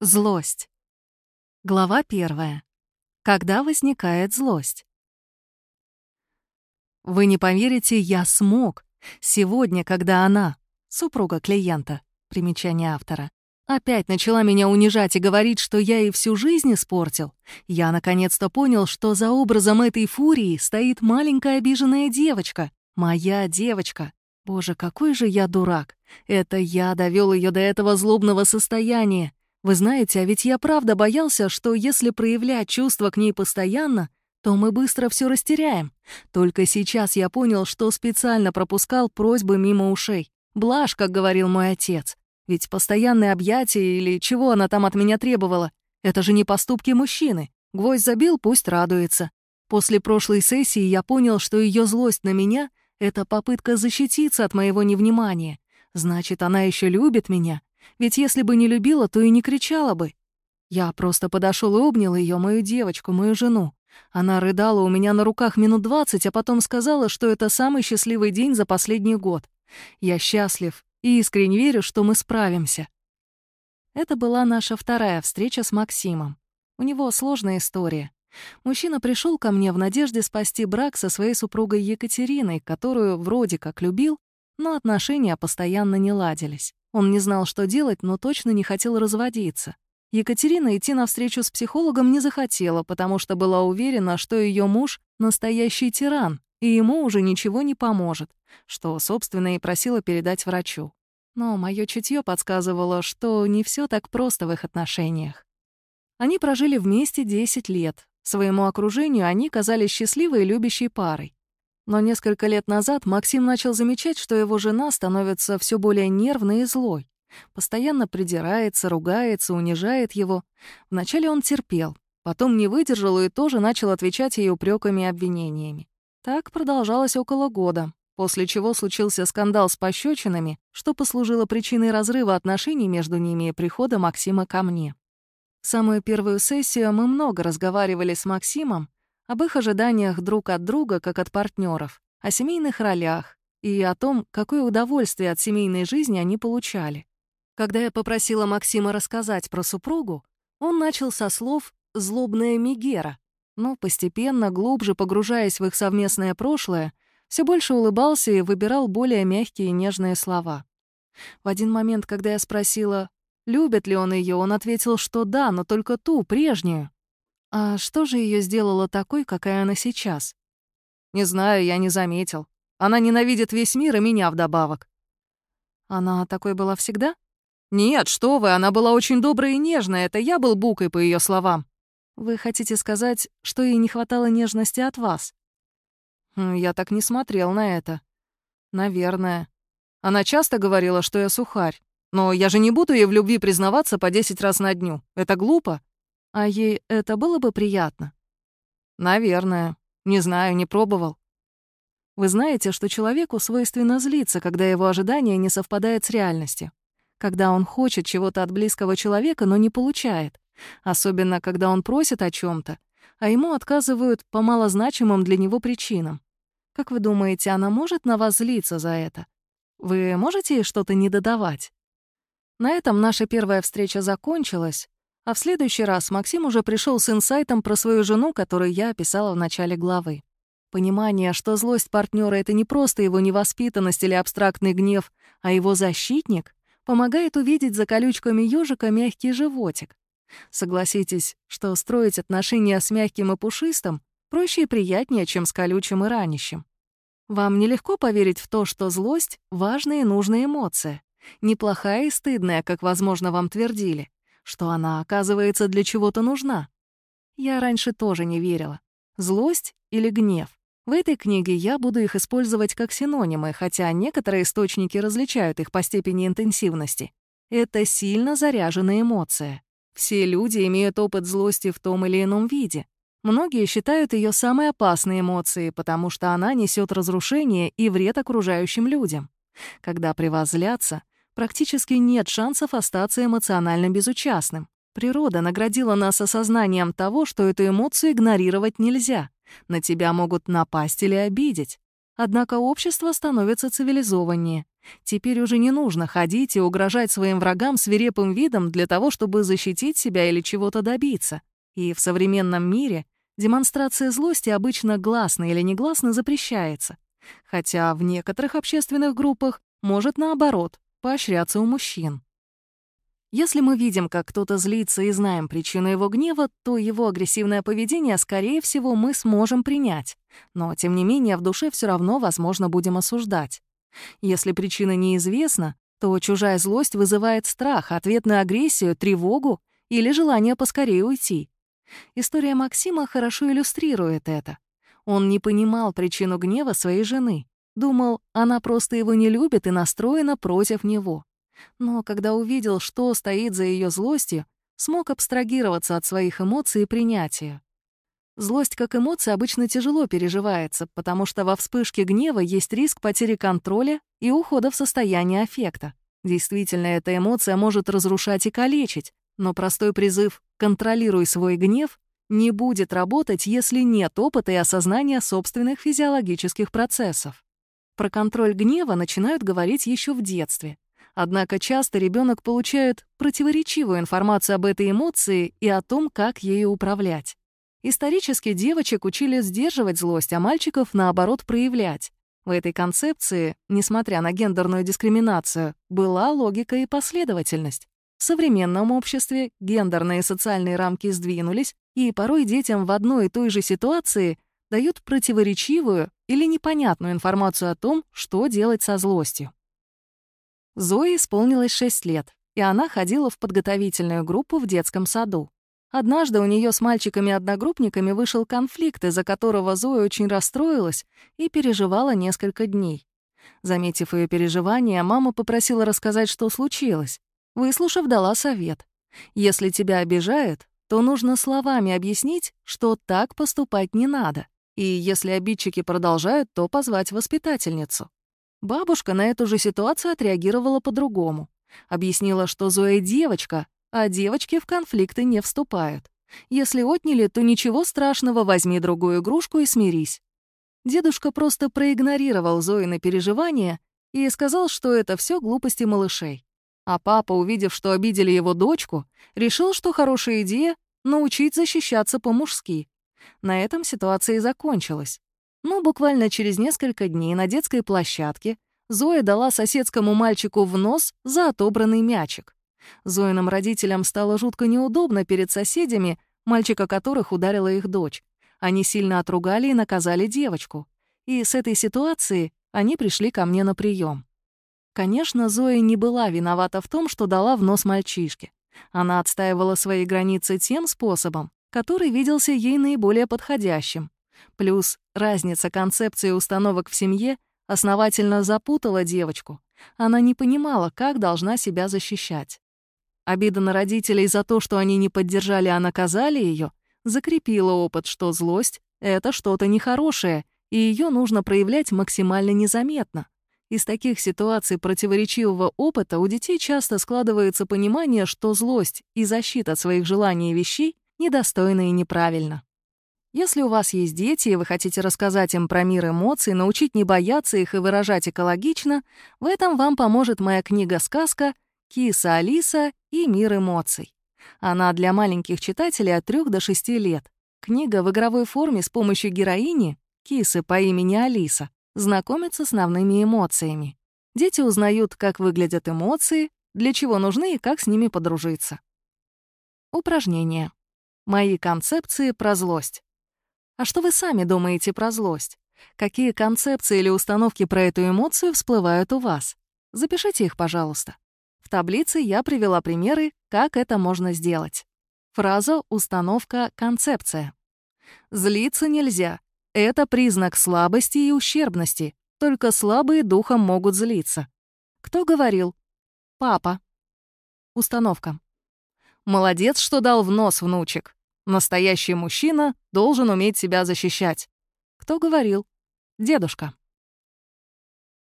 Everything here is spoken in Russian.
Злость. Глава первая. Когда возникает злость? Вы не поверите, я смог. Сегодня, когда она, супруга клиента, примечание автора, опять начала меня унижать и говорить, что я ей всю жизнь испортил, я наконец-то понял, что за образом этой фурии стоит маленькая обиженная девочка, моя девочка. Боже, какой же я дурак. Это я довел ее до этого злобного состояния. Вы знаете, а ведь я правда боялся, что если проявлять чувства к ней постоянно, то мы быстро все растеряем. Только сейчас я понял, что специально пропускал просьбы мимо ушей. Блажь, как говорил мой отец. Ведь постоянные объятия или чего она там от меня требовала, это же не поступки мужчины. Гвоздь забил, пусть радуется. После прошлой сессии я понял, что ее злость на меня — это попытка защититься от моего невнимания. Значит, она еще любит меня, ведь если бы не любила, то и не кричала бы. Я просто подошел и обнял ее, мою девочку, мою жену. Она рыдала у меня на руках минут двадцать, а потом сказала, что это самый счастливый день за последний год. Я счастлив и искренне верю, что мы справимся. Это была наша вторая встреча с Максимом. У него сложная история. Мужчина пришел ко мне в надежде спасти брак со своей супругой Екатериной, которую вроде как любил, но отношения постоянно не ладились. Он не знал, что делать, но точно не хотел разводиться. Екатерина идти навстречу с психологом не захотела, потому что была уверена, что ее муж — настоящий тиран, и ему уже ничего не поможет, что, собственно, и просила передать врачу. Но мое чутье подсказывало, что не все так просто в их отношениях. Они прожили вместе 10 лет. Своему окружению они казались счастливой и любящей парой. Но несколько лет назад Максим начал замечать, что его жена становится все более нервной и злой. Постоянно придирается, ругается, унижает его. Вначале он терпел, потом не выдержал и тоже начал отвечать ей упреками и обвинениями. Так продолжалось около года, после чего случился скандал с пощечинами, что послужило причиной разрыва отношений между ними и прихода Максима ко мне. Самую первую сессию мы много разговаривали с Максимом, об их ожиданиях друг от друга, как от партнеров, о семейных ролях и о том, какое удовольствие от семейной жизни они получали. Когда я попросила Максима рассказать про супругу, он начал со слов «злобная Мегера», но постепенно, глубже погружаясь в их совместное прошлое, все больше улыбался и выбирал более мягкие и нежные слова. В один момент, когда я спросила, любит ли он ее, он ответил, что да, но только ту, прежнюю. А что же ее сделало такой, какая она сейчас? Не знаю, я не заметил. Она ненавидит весь мир и меня вдобавок. Она такой была всегда? Нет, что вы, она была очень добрая и нежная, это я был букой по ее словам. Вы хотите сказать, что ей не хватало нежности от вас? Хм, я так не смотрел на это. Наверное. Она часто говорила, что я сухарь. Но я же не буду ей в любви признаваться по десять раз на дню. Это глупо. А ей это было бы приятно? Наверное. Не знаю, не пробовал. Вы знаете, что человеку свойственно злиться, когда его ожидание не совпадает с реальностью. Когда он хочет чего-то от близкого человека, но не получает. Особенно, когда он просит о чем то а ему отказывают по малозначимым для него причинам. Как вы думаете, она может на вас злиться за это? Вы можете ей что-то не додавать? На этом наша первая встреча закончилась, а в следующий раз Максим уже пришел с инсайтом про свою жену, которую я описала в начале главы. Понимание, что злость партнера это не просто его невоспитанность или абстрактный гнев, а его защитник, помогает увидеть за колючками ежика мягкий животик. Согласитесь, что строить отношения с мягким и пушистым проще и приятнее, чем с колючим и ранящим. Вам нелегко поверить в то, что злость — важная и нужная эмоция, неплохая и стыдная, как, возможно, вам твердили что она, оказывается, для чего-то нужна. Я раньше тоже не верила. Злость или гнев? В этой книге я буду их использовать как синонимы, хотя некоторые источники различают их по степени интенсивности. Это сильно заряженная эмоция. Все люди имеют опыт злости в том или ином виде. Многие считают ее самой опасной эмоцией, потому что она несет разрушение и вред окружающим людям. Когда при вас злятся, практически нет шансов остаться эмоционально безучастным. Природа наградила нас осознанием того, что эту эмоцию игнорировать нельзя. На тебя могут напасть или обидеть. Однако общество становится цивилизованнее. Теперь уже не нужно ходить и угрожать своим врагам свирепым видом для того, чтобы защитить себя или чего-то добиться. И в современном мире демонстрация злости обычно гласно или негласно запрещается. Хотя в некоторых общественных группах может, наоборот, поощряться у мужчин. Если мы видим, как кто-то злится и знаем причину его гнева, то его агрессивное поведение, скорее всего, мы сможем принять. Но, тем не менее, в душе все равно, возможно, будем осуждать. Если причина неизвестна, то чужая злость вызывает страх, ответную агрессию, тревогу или желание поскорее уйти. История Максима хорошо иллюстрирует это. Он не понимал причину гнева своей жены. Думал, она просто его не любит и настроена против него но когда увидел, что стоит за ее злостью, смог абстрагироваться от своих эмоций и принятия. Злость как эмоция обычно тяжело переживается, потому что во вспышке гнева есть риск потери контроля и ухода в состояние аффекта. Действительно, эта эмоция может разрушать и калечить, но простой призыв «контролируй свой гнев» не будет работать, если нет опыта и осознания собственных физиологических процессов. Про контроль гнева начинают говорить еще в детстве, Однако часто ребенок получает противоречивую информацию об этой эмоции и о том, как ею управлять. Исторически девочек учили сдерживать злость, а мальчиков, наоборот, проявлять. В этой концепции, несмотря на гендерную дискриминацию, была логика и последовательность. В современном обществе гендерные и социальные рамки сдвинулись, и порой детям в одной и той же ситуации дают противоречивую или непонятную информацию о том, что делать со злостью. Зое исполнилось 6 лет, и она ходила в подготовительную группу в детском саду. Однажды у нее с мальчиками-одногруппниками вышел конфликт, из-за которого Зоя очень расстроилась и переживала несколько дней. Заметив ее переживания, мама попросила рассказать, что случилось. Выслушав, дала совет. Если тебя обижают, то нужно словами объяснить, что так поступать не надо. И если обидчики продолжают, то позвать воспитательницу. Бабушка на эту же ситуацию отреагировала по-другому. Объяснила, что Зоя девочка, а девочки в конфликты не вступают. Если отняли, то ничего страшного, возьми другую игрушку и смирись. Дедушка просто проигнорировал Зоины переживания и сказал, что это все глупости малышей. А папа, увидев, что обидели его дочку, решил, что хорошая идея — научить защищаться по-мужски. На этом ситуация и закончилась. Но буквально через несколько дней на детской площадке Зоя дала соседскому мальчику в нос за отобранный мячик. Зоиным родителям стало жутко неудобно перед соседями, мальчика которых ударила их дочь. Они сильно отругали и наказали девочку. И с этой ситуации они пришли ко мне на прием. Конечно, Зоя не была виновата в том, что дала в нос мальчишке. Она отстаивала свои границы тем способом, который виделся ей наиболее подходящим. Плюс разница концепции установок в семье основательно запутала девочку. Она не понимала, как должна себя защищать. Обида на родителей за то, что они не поддержали, а наказали ее, закрепила опыт, что злость — это что-то нехорошее, и ее нужно проявлять максимально незаметно. Из таких ситуаций противоречивого опыта у детей часто складывается понимание, что злость и защита своих желаний и вещей недостойны и неправильно. Если у вас есть дети, и вы хотите рассказать им про мир эмоций, научить не бояться их и выражать экологично, в этом вам поможет моя книга-сказка «Киса Алиса и мир эмоций». Она для маленьких читателей от 3 до 6 лет. Книга в игровой форме с помощью героини, кисы по имени Алиса, знакомится с основными эмоциями. Дети узнают, как выглядят эмоции, для чего нужны и как с ними подружиться. Упражнение. Мои концепции про злость. А что вы сами думаете про злость? Какие концепции или установки про эту эмоцию всплывают у вас? Запишите их, пожалуйста. В таблице я привела примеры, как это можно сделать. Фраза, установка, концепция. Злиться нельзя. Это признак слабости и ущербности. Только слабые духом могут злиться. Кто говорил? Папа. Установка. Молодец, что дал в нос, внучек. Настоящий мужчина должен уметь себя защищать. Кто говорил? Дедушка.